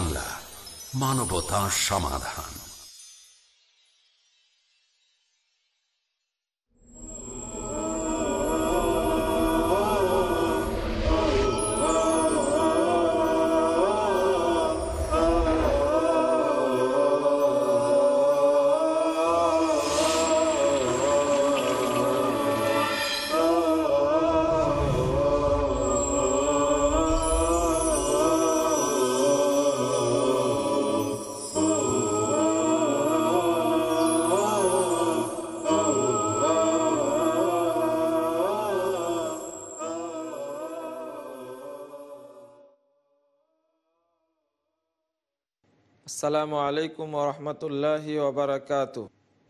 বাংলা মানবতা সমাধান। আসসালামু আলাইকুম ওরহমতুল্লাহ ওবরাকাত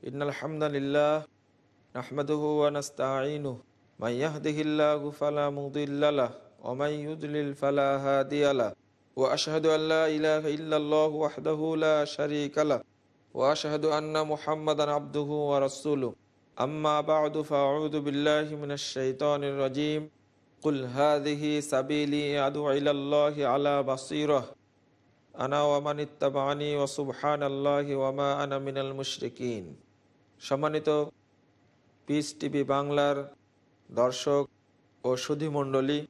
ইনালহামদুলিল্লাহ নাহমাদুহু ওয়া নাস্তাঈনুহু। ইয়াহদিহিল্লাহু ফালা মুদিল্লা লাহু ওয়া ইউদ্লিল ফালা হাদিয়া লাহু। ওয়া আশহাদু আন লা ইলাহা ইল্লাল্লাহু ওয়াহদাহু লা শারীকা লাহু। ওয়া আশহাদু আন্না মুহাম্মাদান আবদুহু ওয়া রাসূলুহু। আম্মা বা'দু ফাআউযু বিল্লাহি মিনাশ শাইতানির রাজীম। কুল হাযিহি সাবিলি আদউ ইলাল্লাহি আলা বাসীরাহ আনা ওয়ামা মিনাল সম্মানিত পিস টিভি বাংলার দর্শক ও সুধীমণ্ডলী,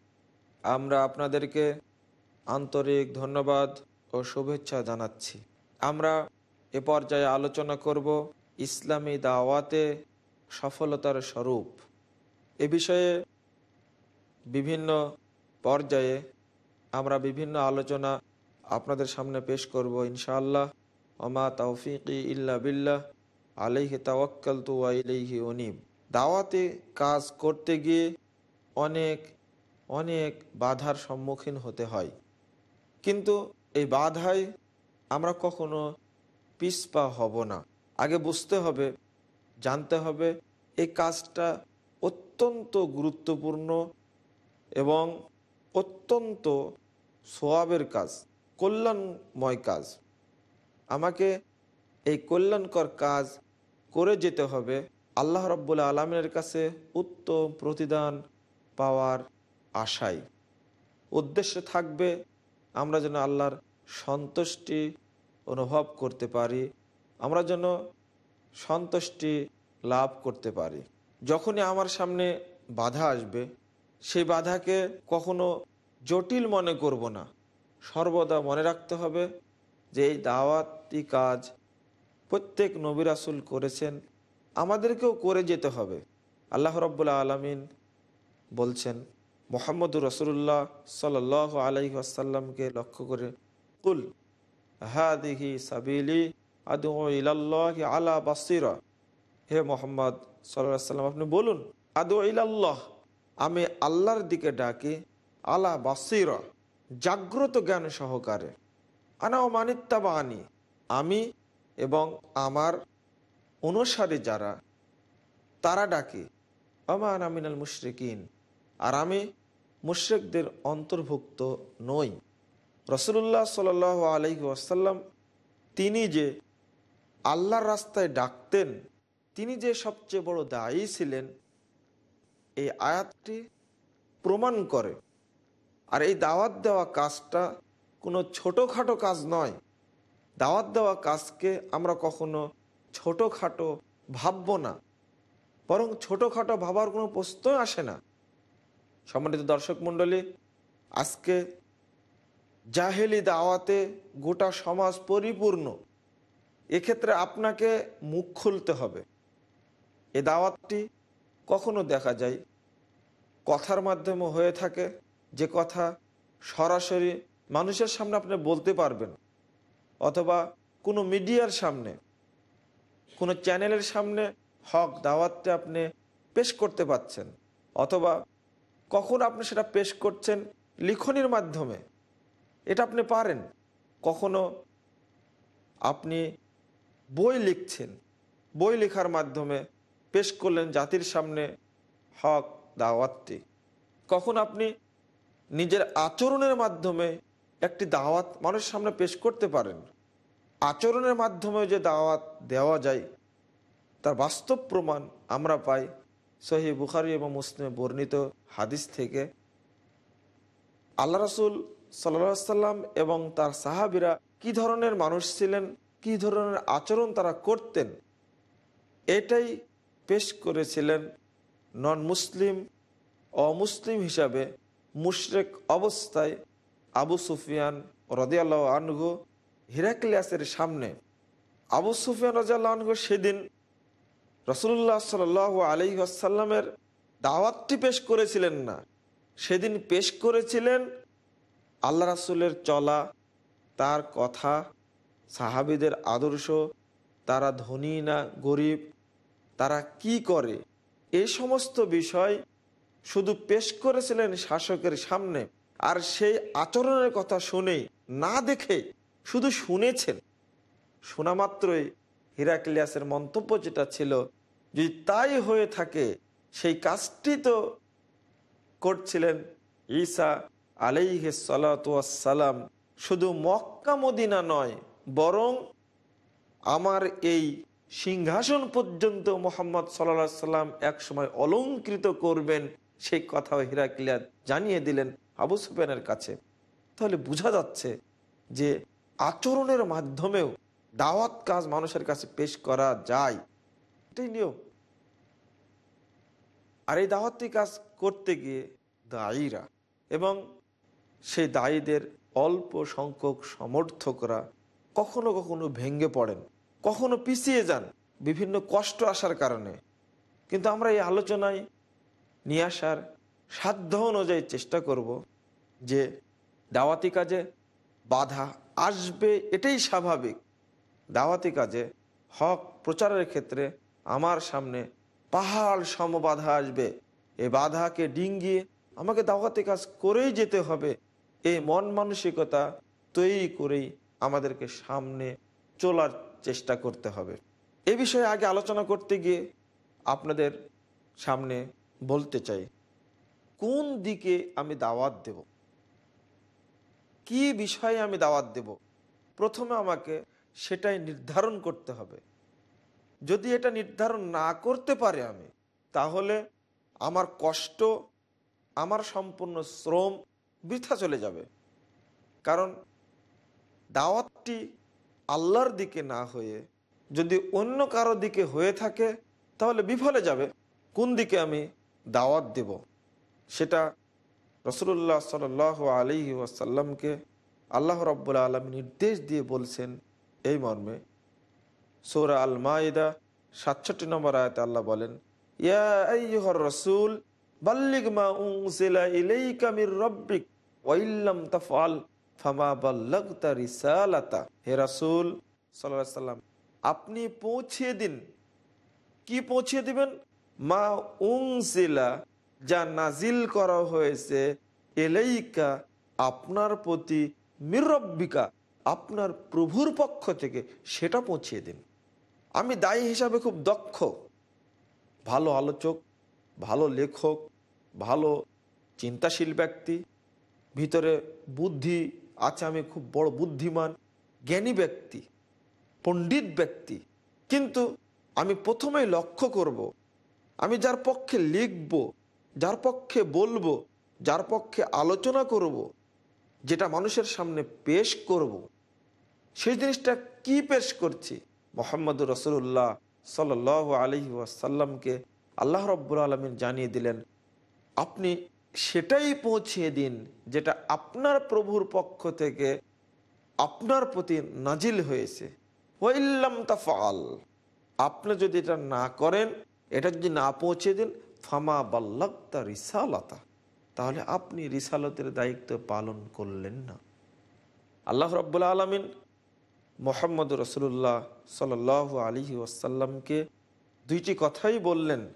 আমরা আপনাদেরকে আন্তরিক ধন্যবাদ ও শুভেচ্ছা জানাচ্ছি। আমরা এ পর্যায়ে আলোচনা করব ইসলামী দাওয়াতে সফলতার স্বরূপ। এ বিষয়ে বিভিন্ন পর্যায়ে আমরা বিভিন্ন আলোচনা আপনাদের সামনে পেশ করব ইনশাআল্লাহ। অমা তৌফিকি ইল্লা বিল্লাহ, আলাইহি তাওয়াক্কাল তু আইলাইহি অনিব দাওয়াতে কাজ করতে গিয়ে অনেক অনেক বাধার সম্মুখীন হতে হয়। কিন্তু এই বাধায় আমরা কখনো পিসপা হব না। আগে বুঝতে হবে, জানতে হবে এই কাজটা অত্যন্ত গুরুত্বপূর্ণ এবং অত্যন্ত সোয়াবের কাজ। কল্যাণময় কাজ। আমাকে এই কল্যাণকর কাজ করে যেতে হবে। আল্লাহ রব্বুল্লা আলমিনের কাছে উত্তম প্রতিদান পাওয়ার আশায় উদ্দেশ্য থাকবে আমরা যেন আল্লাহর সন্তুষ্টি অনুভব করতে পারি, আমরা যেন সন্তুষ্টি লাভ করতে পারি। যখনই আমার সামনে বাধা আসবে, সেই বাধাকে কখনো জটিল মনে করব না। সর্বদা মনে রাখতে হবে যে এই দাওয়াতি কাজ প্রত্যেক নবিরাসুল করেছেন, আমাদেরকেও করে যেতে হবে। আল্লাহ রব্বুল্লা আলমিন বলছেন, মোহাম্মদুর রসুল্লাহ সাল আলাইহি আসাল্লামকে লক্ষ্য করে কুল হাদিহি সাবিলি আদু ইলাল্লাহ আলা বাসিরা। হে মোহাম্মদ সাল্লাহ সাল্লাম আপনি বলুন আদু ইলাল্লাহ, আমি আল্লাহর দিকে ডাকি আলা বাসিরা। জাগ্রত জ্ঞান সহকারে। আনা ও মানিত্তাবা আনি আমি এবং আমার অনুসারী যারা, তারা ডাকে আমান আমিনাল মুশরিকিন? আর আমি মুশ্রিকদের অন্তর্ভুক্ত নই। রসুল্লাহ সাল আলহি আসাল্লাম তিনি যে আল্লাহর রাস্তায় ডাকতেন, তিনি যে সবচেয়ে বড় দায়ী ছিলেন, এই আয়াতটি প্রমাণ করে। আর এই দাওয়াত দেওয়া কাজটা কোনো ছোটোখাটো কাজ নয়। দাওয়াত দেওয়া কাজকে আমরা কখনো ছোটোখাটো ভাবব না। বরং ছোটোখাটো ভাবার কোনো প্রশ্নই আসে না। সম্মানিত দর্শক মণ্ডলী, আজকে জাহেলি দাওয়াতে গোটা সমাজ পরিপূর্ণ। এক্ষেত্রে আপনাকে মুখ খুলতে হবে। এ দাওয়াতটি কখনো দেখা যায় কথার মাধ্যমে হয়ে থাকে। যে কথা সরাসরি মানুষের সামনে আপনি বলতে পারবেন, অথবা কোনো মিডিয়ার সামনে, কোনো চ্যানেলের সামনে হক দাওয়াতটা আপনি পেশ করতে পাচ্ছেন, অথবা কখন আপনি সেটা পেশ করছেন লিখনির মাধ্যমে, এটা আপনি পারেন। কখনো আপনি বই লিখছেন, বই লেখার মাধ্যমে পেশ করলেন জাতির সামনে হক দাওয়াতটি। কখন আপনি নিজের আচরণের মাধ্যমে একটি দাওয়াত মানুষের সামনে পেশ করতে পারেন। আচরণের মাধ্যমে যে দাওয়াত দেওয়া যায়, তার বাস্তব প্রমাণ আমরা পাই সহি বুখারি এবং মুসলিমে বর্ণিত হাদিস থেকে। আল্লাহ রসুল সাল্লা সাল্লাম এবং তার সাহাবিরা কি ধরনের মানুষ ছিলেন, কি ধরনের আচরণ তারা করতেন, এটাই পেশ করেছিলেন নন মুসলিম অমুসলিম হিসাবে মুশরেক অবস্থায় আবু সুফিয়ান রদিয়াল্লাহ আনহু হিরাক্লিয়াসের সামনে। আবু সুফিয়ান রাজিয়াল্লাহ আনহু সেদিন রসুল্লাহ সাল আলী আসাল্লামের দাওয়াতটি পেশ করেছিলেন না। সেদিন পেশ করেছিলেন আল্লাহ রাসুলের চলা, তার কথা, সাহাবিদের আদর্শ, তারা ধনী না গরিব, তারা কি করে? এই সমস্ত বিষয় শুধু পেশ করেছিলেন শাসকের সামনে, আর সেই আচরণের কথা শুনে না দেখে শুধু শুনেছেন। শোনা মাত্রই হিরাক্লিয়াসের মন্তব্য যেটা ছিল, যদি তাই হয়ে থাকে, সেই কাজটি তো করছিলেন ঈসা আলাইহে সালাম শুধু মক্কা মদিনা নয়, বরং আমার এই সিংহাসন পর্যন্ত মোহাম্মদ সাল্লা সাল্লাম এক সময় অলঙ্কৃত করবেন সেই কথাও হিরাকিলিয়া জানিয়ে দিলেন আবু সুফিয়ানের কাছে। তাহলে বোঝা যাচ্ছে যে আচরণের মাধ্যমেও দাওয়াত কাজ মানুষের কাছে পেশ করা যায়। এটাই নিয়ম। আর এই দাওয়াতি কাজ করতে গিয়ে দায়ীরা এবং সেই দায়ীদের অল্প সংখ্যক সমর্থকরা কখনো কখনো ভেঙ্গে পড়েন, কখনো পিছিয়ে যান, বিভিন্ন কষ্ট আসার কারণে। কিন্তু আমরা এই আলোচনায় নিয়ে আসার সাধ্য অনুযায়ী চেষ্টা করব যে দাওয়াতি কাজে বাধা আসবে, এটাই স্বাভাবিক। দাওয়াতি কাজে হক প্রচারের ক্ষেত্রে আমার সামনে পাহাড় সম বাধা আসবে। এ বাধাকে ডিঙ্গিয়ে আমাকে দাওয়াতি কাজ করেই যেতে হবে এই মন মানসিকতা তৈরি করেই আমাদেরকে সামনে চলার চেষ্টা করতে হবে। এ বিষয়ে আগে আলোচনা করতে গিয়ে আপনাদের সামনে বলতে চাই, কোন দিকে আমি দাওয়াত দেব? কি বিষয়ে আমি দাওয়াত দেব? প্রথমে আমাকে সেটাই নির্ধারণ করতে হবে। যদি এটা নির্ধারণ না করতে পারে আমি, তাহলে আমার কষ্ট, আমার সম্পূর্ণ শ্রম বৃথা চলে যাবে। কারণ দাওয়াতটি আল্লাহর দিকে না হয়ে যদি অন্য কারও দিকে হয়ে থাকে, তাহলে বিফলে যাবে। কোন দিকে আমি দাওয়াত দেব। সেটা রসুল্লাহ সাল আলী ওয়াসাল্লামকে আল্লাহ রব্বুল্লা আলম নির্দেশ দিয়ে বলছেন, এই মর্মে সৌরা আল মাইদা সাতষট্টি নম্বর আয়তে আল্লাহ বলেন রসুল বাল্লিক মা ফামা হে আপনি পৌঁছিয়ে দিন। কি পৌঁছিয়ে দিবেন? মা উনসিলা যা নাজিল করা হয়েছে এলাইকা আপনার প্রতি মিরব্বিকা, আপনার প্রভুর পক্ষ থেকে সেটা পৌঁছিয়ে দিন আমি দায়ী হিসাবে খুব দক্ষ ভালো আলোচক, ভালো লেখক, ভালো চিন্তাশীল ব্যক্তি, ভিতরে বুদ্ধি আছে, আমি খুব বড় বুদ্ধিমান, জ্ঞানী ব্যক্তি, পণ্ডিত ব্যক্তি কিন্তু আমি প্রথমেই লক্ষ্য করব। আমি যার পক্ষে লিখব, যার পক্ষে বলব, যার পক্ষে আলোচনা করব। যেটা মানুষের সামনে পেশ করব। সেই জিনিসটা কি পেশ করছি মোহাম্মদ রসুল্লাহ সাল আলহি ওয়াসাল্লামকে আল্লাহ রব্বুল আলমিন জানিয়ে দিলেন, আপনি সেটাই পৌঁছিয়ে দিন যেটা আপনার প্রভুর পক্ষ থেকে আপনার প্রতি নাজিল হয়েছে ওয়াইল্লাম তাফাল আপনি যদি এটা না করেন এটা যদি না পৌঁছে দিন, ফামা বাল্লাক্তা রিসালতা। তাহলে আপনি রিসালতের দায়িত্ব পালন করলেন না। আল্লাহ রব্বুল আলমিন মোহাম্মদ রসুল্লাহ সাল আলী ওয়াসাল্লামকে দুইটি কথাই বললেন।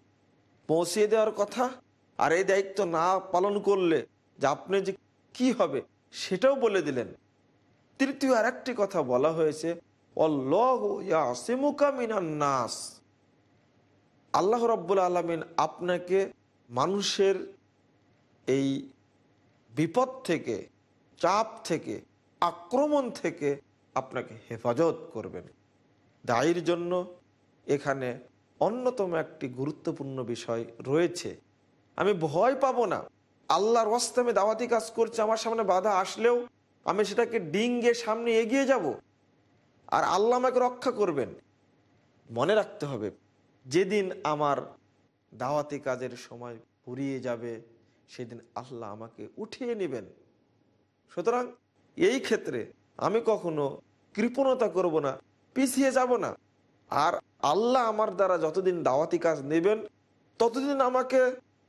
পৌঁছিয়ে দেওয়ার কথা আর এই দায়িত্ব না পালন করলে যে আপনি যে কি হবে সেটাও বলে দিলেন। তৃতীয় আর একটি কথা বলা হয়েছে অল্লাহ নাস। আল্লাহ রব্বুল আলমিন আপনাকে মানুষের এই বিপদ থেকে, চাপ থেকে, আক্রমণ থেকে আপনাকে হেফাজত করবেন। দায়ের জন্য এখানে অন্যতম একটি গুরুত্বপূর্ণ বিষয় রয়েছে। আমি ভয় পাবো না। আল্লাহর ওয়াস্তে আমি দাওয়াতি কাজ করছি, আমার সামনে বাধা আসলেও আমি সেটাকে ডিঙ্গে সামনে এগিয়ে যাব। আর আল্লাহ আমাকে রক্ষা করবেন। মনে রাখতে হবে যেদিন আমার দাওয়াতি কাজের সময় ফুরিয়ে যাবে, সেদিন আল্লাহ আমাকে উঠিয়ে নেবেন। সুতরাং এই ক্ষেত্রে আমি কখনো কৃপণতা করব না, পিছিয়ে যাব না। আর আল্লাহ আমার দ্বারা যতদিন দাওয়াতি কাজ নেবেন, ততদিন আমাকে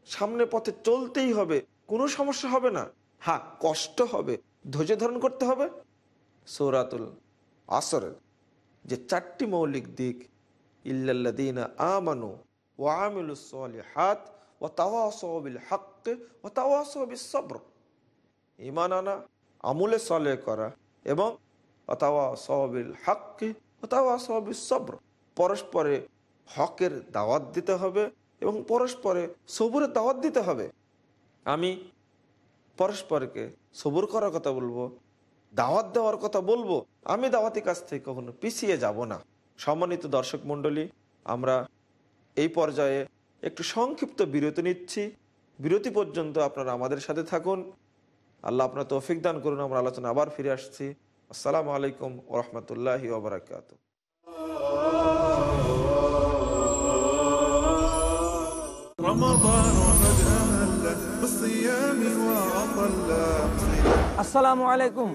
সামনে পথে চলতেই হবে, কোনো সমস্যা হবে না। হ্যাঁ কষ্ট হবে, ধৈর্য ধারণ করতে হবে। সৌরাতুল আসরের যে চারটি মৌলিক দিক ইল্লাল্লাদিনা আমানু ও আমিলুসলিহাত ও তাওয়াসবিল হাক্কে ও তাওয়াসবিল সব্র। ইমান আনা, আমুলে সলে করা এবং অতাওয়া সহবিল হাক্কি অতাওয়া সহবিল সব্র। পরস্পরে হকের দাওয়াত দিতে হবে এবং পরস্পরে সবুরের দাওয়াত দিতে হবে। আমি পরস্পরকে সবুর করার কথা বলব, দাওয়াত দেওয়ার কথা বলব, আমি দাওয়াতি কাছ থেকে কখনো পিছিয়ে যাব না। সম্মানিত দর্শক মণ্ডলী আমরা এই পর্যায়ে একটু সংক্ষিপ্ত বিরতি নিচ্ছি। বিরতি পর্যন্ত আপনারা আমাদের সাথে থাকুন। আল্লাহ আপনার তৌফিক দান করুন আমরা আলোচনা আবার ফিরে আসছি। আসসালামু আলাইকুম ওরহমতুল্লাহ ওবরাকাত আসসালামু আলাইকুম।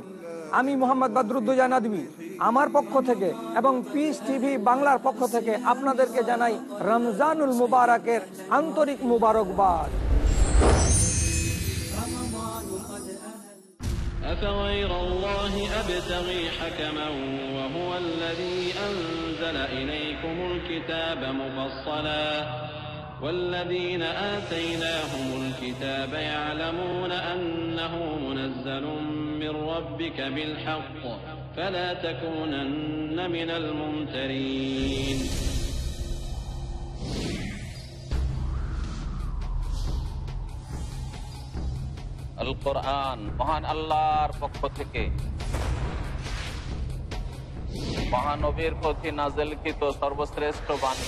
আমি মোহাম্মদ বদরুদ্দোজা নদী আমার পক্ষ থেকে এবং পিস টিভি বাংলার পক্ষ থেকে আপনাদেরকে জানাই রমজানুল মুবারকের আন্তরিক মুবারকবাদ أفغير الله أبتغي حكما وهو الذي أنزل إليكم الكتاب مفصلا والذين آتيناهم الكتاب يعلمون أنه منزل من ربك بالحق فلا تكونن من الممترين আল কোরআন মহান আল্লাহর পক্ষ থেকে মহানবীর প্রতি নাজেলকৃত সর্বশ্রেষ্ঠ বাণী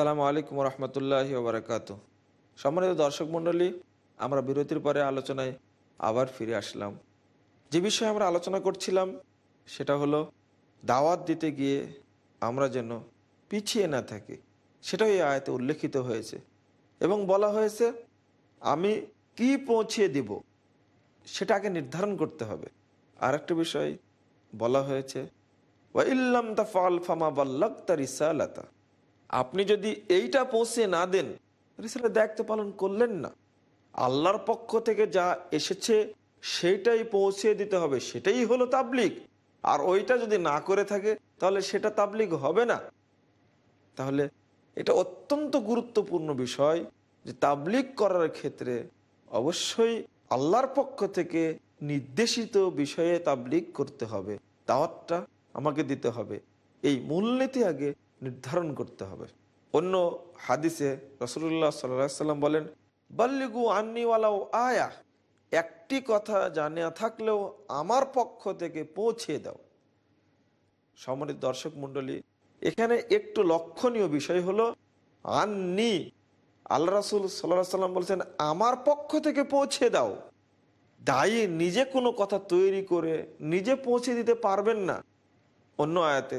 আসসালামু আলাইকুম রহমতুল্লাহি ওবরাকাত। সম্মানিত দর্শক মণ্ডলী, আমরা বিরতির পরে আলোচনায় আবার ফিরে আসলাম। যে বিষয়ে আমরা আলোচনা করছিলাম, সেটা হলো দাওয়াত দিতে গিয়ে আমরা যেন পিছিয়ে না থাকি, সেটাও এই আয়তে উল্লেখিত হয়েছে। এবং বলা হয়েছে, আমি কি পৌঁছিয়ে দিব, সেটা আগে নির্ধারণ করতে হবে। আর একটা বিষয় বলা হয়েছে, ওয়া ইল্লাম তাফাল ফামা বাল্লাক্তা রিসালাতা। আপনি যদি এইটা পৌঁছে না দেন, রিসালা দায়িত্ব পালন করলেন না। আল্লাহর পক্ষ থেকে যা এসেছে সেটাই পৌঁছে দিতে হবে। সেটাই হলো তাবলিগ। আর ওইটা যদি না করে থাকে, তাহলে সেটা তাবলিগ হবে না। তাহলে এটা অত্যন্ত গুরুত্বপূর্ণ বিষয় যে তাবলিগ করার ক্ষেত্রে অবশ্যই আল্লাহর পক্ষ থেকে নির্দেশিত বিষয়ে তাবলিগ করতে হবে। দাওয়াতটা আমাকে দিতে হবে। এই মূলনীতি আগে নির্ধারণ করতে হবে। অন্য হাদিসে রসুল্লাহ সাল্লাম বলেন, বাল্লিগু আন্নিওয়ালাও আয়া একটি কথা জানিয়া থাকলেও আমার পক্ষ থেকে পৌঁছে দাও। সম্মানিত দর্শক মন্ডলী এখানে একটু লক্ষণীয় বিষয় হলো, আন্নি আল্লাহ রাসুল সাল্লাহ সাল্লাম বলছেন, আমার পক্ষ থেকে পৌঁছে দাও। দায়ী নিজে কোনো কথা তৈরি করে নিজে পৌঁছে দিতে পারবেন না। অন্য আয়াতে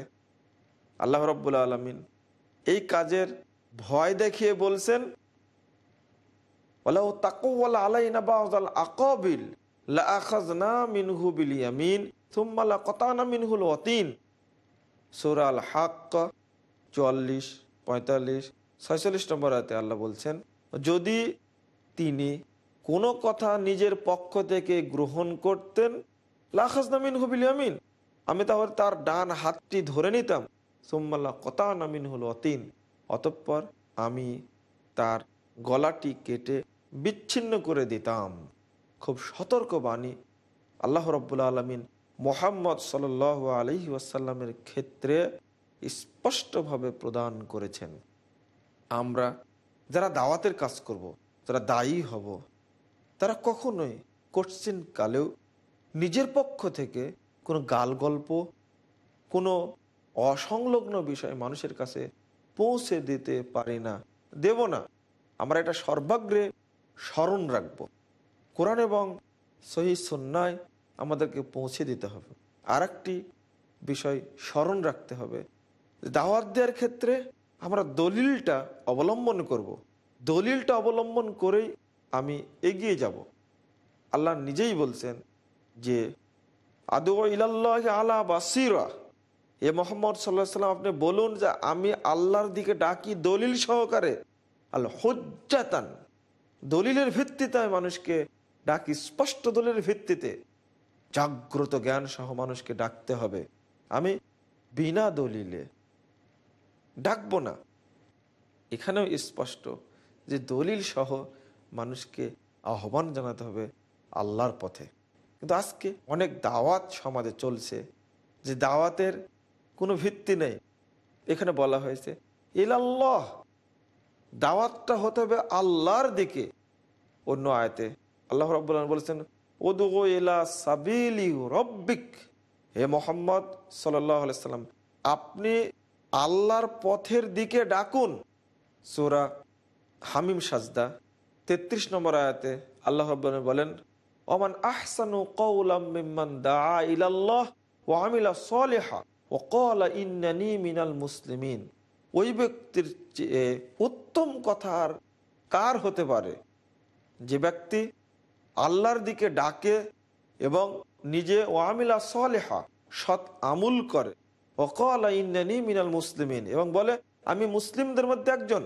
আল্লাহ রব্বুল আলমিন এই কাজের ভয় দেখিয়ে বলছেন মিনহু চুয়াল্লিশ, পঁয়তাল্লিশ নম্বর আল্লাহ বলছেন, যদি তিনি কোনো কথা নিজের পক্ষ থেকে গ্রহণ করতেন লাখাজনামিন হবিল আমিন আমি তাহলে তার ডান হাতটি ধরে নিতাম। সোম্মাল্লা কতা নামিন হল অতীন অতঃপর আমি তার গলাটি কেটে বিচ্ছিন্ন করে দিতাম খুব সতর্ক বাণী আল্লাহ রব্বুল আলমিন মোহাম্মদ সাল আলহি ওয়াসাল্লামের ক্ষেত্রে স্পষ্টভাবে প্রদান করেছেন আমরা যারা দাওয়াতের কাজ করব। যারা দায়ী হব, তারা কখনোই কোশ্চিন কালেও নিজের পক্ষ থেকে কোনো গাল গল্প কোনো অসংলগ্ন বিষয় মানুষের কাছে পৌঁছে দিতে পারি না। দেব না। আমরা এটা সর্বাগ্রে স্মরণ রাখব। কোরআন এবং সহি সন্ন্যায় আমাদেরকে পৌঁছে দিতে হবে। আর একটি বিষয় স্মরণ রাখতে হবে। দাওয়াত দেওয়ার ক্ষেত্রে আমরা দলিলটা অবলম্বন করব। দলিলটা অবলম্বন করেই আমি এগিয়ে যাব। আল্লাহ নিজেই বলছেন যে আদু ইলাল্লাহ আলা বাসিরা। এ মোহাম্মদ সাল্লাহ সাল্লাম আপনি বলুন যে আমি আল্লাহর দিকে ডাকি দলিল সহকারে। আল হজ্জাতান, দলিলের ভিত্তিতে আমি মানুষকে ডাকি, স্পষ্ট দলিলের ভিত্তিতে। জাগ্রত জ্ঞান সহ মানুষকে ডাকতে হবে। আমি বিনা দলিলে ডাকবো না। এখানেও স্পষ্ট যে দলিল সহ মানুষকে আহ্বান জানাতে হবে আল্লাহর পথে। কিন্তু আজকে অনেক দাওয়াত সমাজে চলছে, যে দাওয়াতের কোনো ভিত্তি নেই। এখানে বলা হয়েছে, ইলাল্লাহ, দাওয়াতটা হতে হবে আল্লাহর দিকে। অন্য আয়তে আল্লাহ রব্বুল বলেছেন ওদুগো ইলা সাবিলি রব্বিক। হে মোহাম্মদ সাল্লাম, আপনি আল্লাহর পথের দিকে ডাকুন। সোরা হামিম সাজদা, তেত্রিশ নম্বর আয়াতে আল্লাহ রব্বান বলেন, ওমান আহসানু কৌলাম মিম্মান দা ইলাল্লাহ ও আমিলা সলেহা। ও কলা ইন্নানি মিনাল মুসলিমিন। ওই ব্যক্তির চেয়ে উত্তম কথা আর কার হতে পারে? যে ব্যক্তি আল্লাহর দিকে ডাকে এবং নিজে ওয়ামিলা সলেহা, সৎ আমুল করে। ওকলা ইন্নানি মিনাল মুসলিমিন এবং বলে, আমি মুসলিমদের মধ্যে একজন।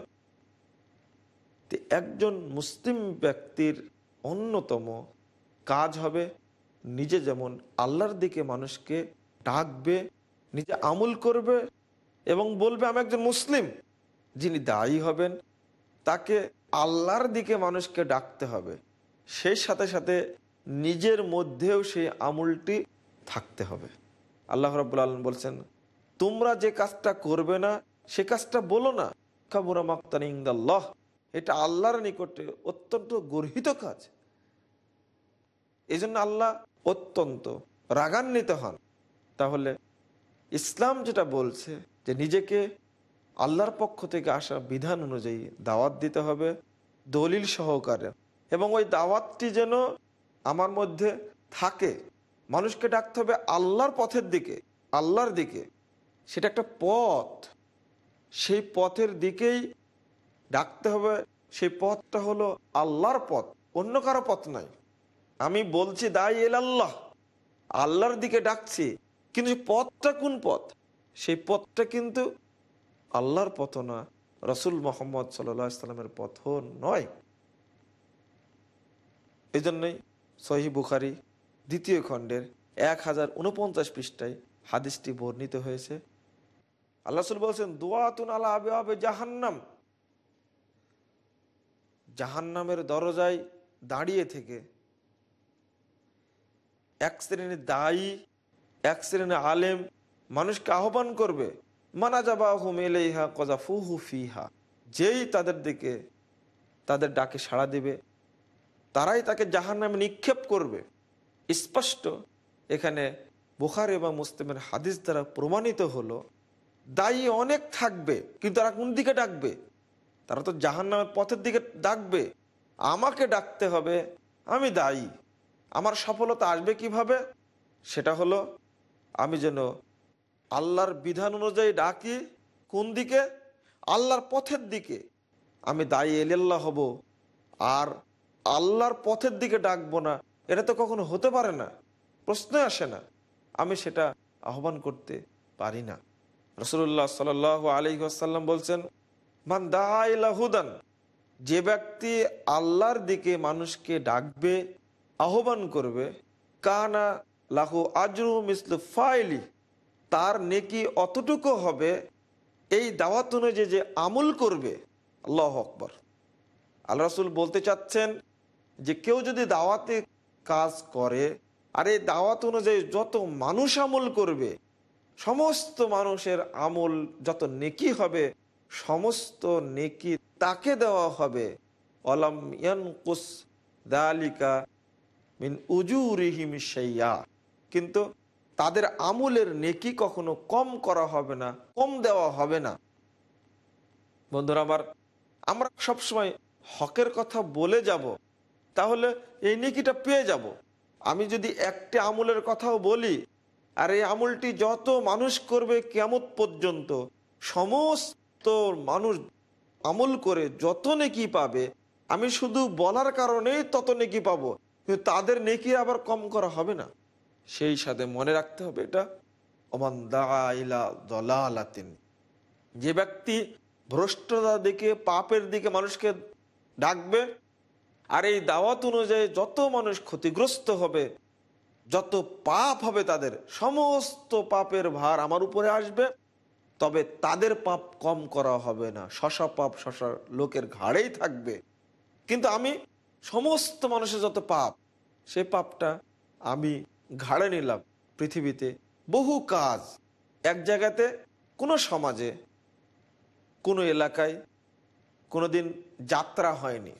একজন মুসলিম ব্যক্তির অন্যতম কাজ হবে নিজে যেমন আল্লাহর দিকে মানুষকে ডাকবে নিজে আমুল করবে এবং বলবে, আমি একজন মুসলিম। যিনি দায়ী হবেন, তাকে আল্লাহর দিকে মানুষকে ডাকতে হবে। সেই সাথে সাথে নিজের মধ্যেও সেই আমুলটি থাকতে হবে। আল্লাহ রব্বুল আলম বলছেন, তোমরা যে কাজটা করবে না, সে কাজটা বলো না। কাবুরা মাক্তান ইংদাল্লাহ এটা আল্লাহর নিকটে অত্যন্ত গর্হিত কাজ। এই জন্য আল্লাহ অত্যন্ত রাগান্বিত হন। তাহলে ইসলাম যেটা বলছে যে নিজেকে আল্লাহর পক্ষ থেকে আসা বিধান অনুযায়ী দাওয়াত দিতে হবে দলিল সহকারে। এবং ওই দাওয়াতটি যেন আমার মধ্যে থাকে। মানুষকে ডাকতে হবে আল্লাহর পথের দিকে, আল্লাহর দিকে। সেটা একটা পথ। সেই পথের দিকেই ডাকতে হবে। সেই পথটা হলো আল্লাহর পথ, অন্য কারও পথ নাই। আমি বলছি দায় এল আল্লাহ আল্লাহর দিকে ডাকছি কিন্তু পথটা কোন পথ? সেই পথটা কিন্তু আল্লাহর পথ না রসুল মোহাম্মদ সাল্লামের পথ নয়। এই জন্যই সহি বুখারি দ্বিতীয় খণ্ডের এক হাজার উনপঞ্চাশ পৃষ্ঠায় হাদিসটি বর্ণিত হয়েছে। আল্লাহ বলছেন দোয়াতুন আলা আবে আবে জাহান্নাম। জাহান্নামের দরজায় দাঁড়িয়ে থেকে এক শ্রেণির দায়ী এক শ্রেণির আলেম মানুষকে আহ্বান করবে, মানা যাবা হুম এলেহা কজা ফুহু। ফিহা যেই তাদের দিকে তাদের ডাকে সাড়া দেবে, তারাই তাকে জাহান নামে নিক্ষেপ করবে। স্পষ্ট, এখানে বুখার এবং মুসলিমের হাদিস দ্বারা প্রমাণিত হলো, দায়ী অনেক থাকবে, কিন্তু তারা কোন দিকে ডাকবে? তারা তো জাহান নামের পথের দিকে ডাকবে। আমাকে ডাকতে হবে, আমি দায়ী। আমার সফলতা আসবে কীভাবে? সেটা হলো আমি যেন আল্লাহর বিধান অনুযায়ী ডাকি, কোন দিকে? আল্লাহর পথের দিকে। আমি দায়ী এলিল্লাহ হব, আর আল্লাহর পথের দিকে ডাকবো না। এটা তো কখনো হতে পারে না, প্রশ্নই আসে না। আমি সেটা আহ্বান করতে পারি না। রসুল্লাহ সাল আলী আসাল্লাম বলছেন, মান দাহুদান যে ব্যক্তি আল্লাহর দিকে মানুষকে ডাকবে, আহ্বান করবে, কানা লাহু আজরু মিসল ফাইলি, তার নেকি অতটুকু হবে, এই দাওয়াত অনুযায়ী যে আমল করবে, আল্লাহ আকবর। আল্লাহ রসুল বলতে চাচ্ছেন যে কেউ যদি দাওয়াতে কাজ করে, আর এই দাওয়াত অনুযায়ী যত মানুষ আমল করবে, সমস্ত মানুষের আমল যত নেকি হবে, সমস্ত নেকি তাকে দেওয়া হবে। অলাম ইয়ানকুস দালিকা মিন উজুরিহিম সেইয়া কিন্তু তাদের আমুলের নেকি কখনো কম করা হবে না, কম দেওয়া হবে না। বন্ধুরা আবার আমরা সবসময় হকের কথা বলে যাব, তাহলে এই নেকিটা পেয়ে যাব। আমি যদি একটি আমলের কথাও বলি, আর এই আমলটি যত মানুষ করবে কেমত পর্যন্ত, সমস্ত মানুষ আমল করে যত নেকি পাবে, আমি শুধু বলার কারণেই তত নেকি পাবো, কিন্তু তাদের নেকি আবার কম করা হবে না। সেই সাথে মনে রাখতে হবে এটা অমান দালাতিন যে ব্যক্তি ভ্রষ্টতা দিকে পাপের দিকে মানুষকে ডাকবে, আর এই দাওয়াত অনুযায়ী যত মানুষ ক্ষতিগ্রস্ত হবে, যত পাপ হবে তাদের, সমস্ত পাপের ভার আমার উপরে আসবে, তবে তাদের পাপ কম করা হবে না। শশা পাপ শশা লোকের ঘাড়েই থাকবে। কিন্তু আমি সমস্ত মানুষের যত পাপ, সে পাপটা আমি ঘাড়ে নিলাম পৃথিবীতে। বহু কাজ। এক জায়গাতে কোনো সমাজে, কোনো এলাকায় কোনোদিন যাত্রা হয়নি।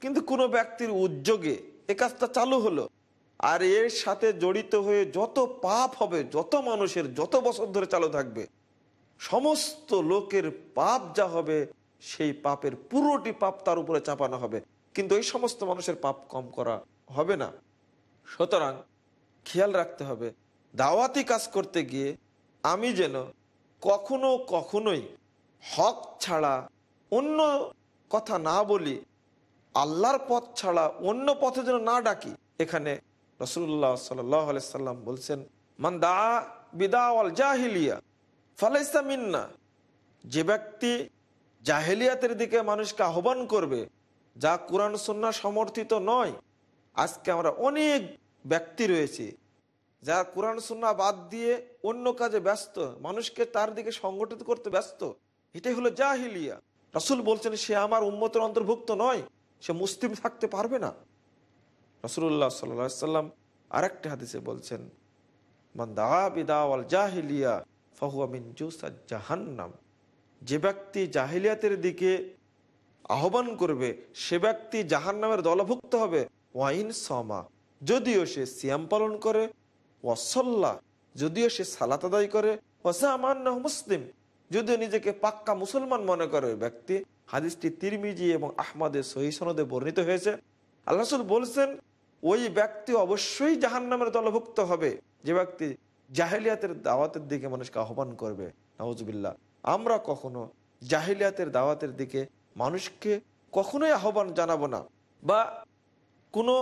কিন্তু কোনো ব্যক্তির উদ্যোগে এ কাজটা চালু হলো। আর এর সাথে জড়িত হয়ে যত পাপ হবে, যত মানুষের, যত বছর ধরে চালু থাকবে, সমস্ত লোকের পাপ যা হবে, সেই পাপের পুরোটি পাপ তার উপরে চাপানো হবে। কিন্তু এই সমস্ত মানুষের পাপ কম করা হবে না। সুতরাং খেয়াল রাখতে হবে। দাওয়াতি কাজ করতে গিয়ে আমি যেন কখনো কখনোই হক ছাড়া অন্য কথা না বলি, আল্লাহর পথ ছাড়া অন্য পথে যেন না ডাকি। এখানে রসুল্লাহ সাল্লাম বলছেন, মান দা বিদাওয়াল জাহিলিয়া ফালাইসা মিন্না। যে ব্যক্তি জাহেলিয়াতের দিকে মানুষকে আহ্বান করবে, যা কোরআন সন্না সমর্থিত নয়, আজকে আমরা অনেক ব্যক্তি রয়েছে। যারা কোরআন সন্না বাদ দিয়ে অন্য কাজে ব্যস্ত, মানুষকে তার দিকে সংগঠিত করতে ব্যস্ত, এটাই হলো জাহিলিয়া। রসুল বলছেন, সে আমার উন্মতের অন্তর্ভুক্ত নয়, সে মুসলিম থাকতে পারবে না। রসুল্লাহ সাল্লাম আরেকটি হাদিসে বলছেন জাহিলিয়া জাহান্নাম। যে ব্যক্তি জাহিলিয়াতের দিকে আহ্বান করবে, সে ব্যক্তি জাহান্নামের দলভুক্ত হবে। ওয়াইন সমা যদিও সে সিয়াম পালন করে ওয়াসল্লা যদিও সে সালাত আদায় করে ওয়াসামান মুসলিম, যদিও নিজেকে পাক্কা মুসলমান মনে করে ব্যক্তি। হাদিসটি তিরমিজি এবং আহমাদের সহি সনদে বর্ণিত হয়েছে। আল্লাহ বলছেন, ওই ব্যক্তি অবশ্যই জাহান নামের দলভুক্ত হবে। যে ব্যক্তি জাহেলিয়াতের দাওয়াতের দিকে মানুষকে আহ্বান করবে নওয়াজবিল্লা আমরা কখনো জাহেলিয়াতের দাওয়াতের দিকে মানুষকে কখনোই আহ্বান জানাব না বা কোনো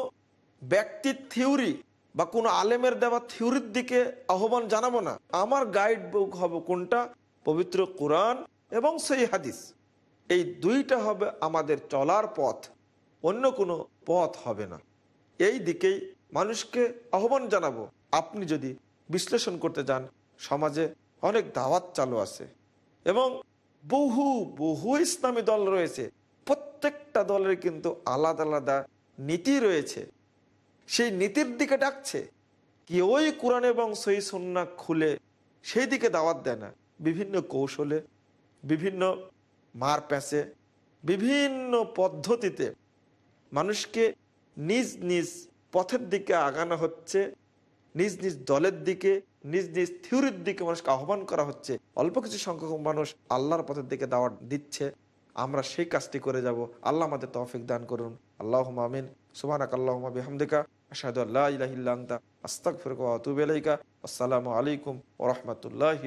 ব্যক্তির থিওরি বা কোনো আলেমের দেওয়া থিওরির দিকে আহ্বান জানাব না। আমার গাইড বুক হবে কোনটা? পবিত্র কোরআন এবং সেই হাদিস। এই দুইটা হবে আমাদের চলার পথ, অন্য কোনো পথ হবে না। এই দিকেই মানুষকে আহ্বান জানাব। আপনি যদি বিশ্লেষণ করতে যান, সমাজে অনেক দাওয়াত চালু আছে এবং বহু বহু ইসলামী দল রয়েছে। প্রত্যেকটা দলের কিন্তু আলাদা আলাদা নীতি রয়েছে। সেই নীতির দিকে ডাকছে। কি ওই কোরআন এবং সই সন্না খুলে সেই দিকে দাওয়াত দেয় না। বিভিন্ন কৌশলে, বিভিন্ন মার প্যাঁচে বিভিন্ন পদ্ধতিতে মানুষকে নিজ নিজ পথের দিকে আগানো হচ্ছে, নিজ নিজ দলের দিকে, নিজ নিজ থিওরির দিকে মানুষকে আহ্বান করা হচ্ছে। অল্প কিছু সংখ্যক মানুষ আল্লাহর পথের দিকে দাওয়াত দিচ্ছে। আমরা সেই কাজটি করে যাব। আল্লাহ আমাদের তৌফিক দান করুন। আল্লাহ আমিন। সুবানাক আল্লাহ বিহামদিকা। আশহাদু আল্লাহ ইলাহা ইল্লা আনতা আস্তাগফিরুকা ওয়া আতুবু ইলাইকা। আসসালামু আলাইকুম ওয়া রাহমাতুল্লাহি